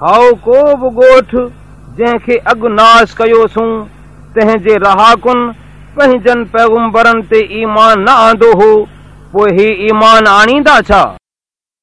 هائو ڪو به ڳوٺ جنهن کي اڳ ناش ڪيوسون تنهن جي رهاڪن رهاڪن پنهنجن پيگمبرن تي ايمان نه آندو هو پوءِ هي ايمان آڻيندا ڇا؟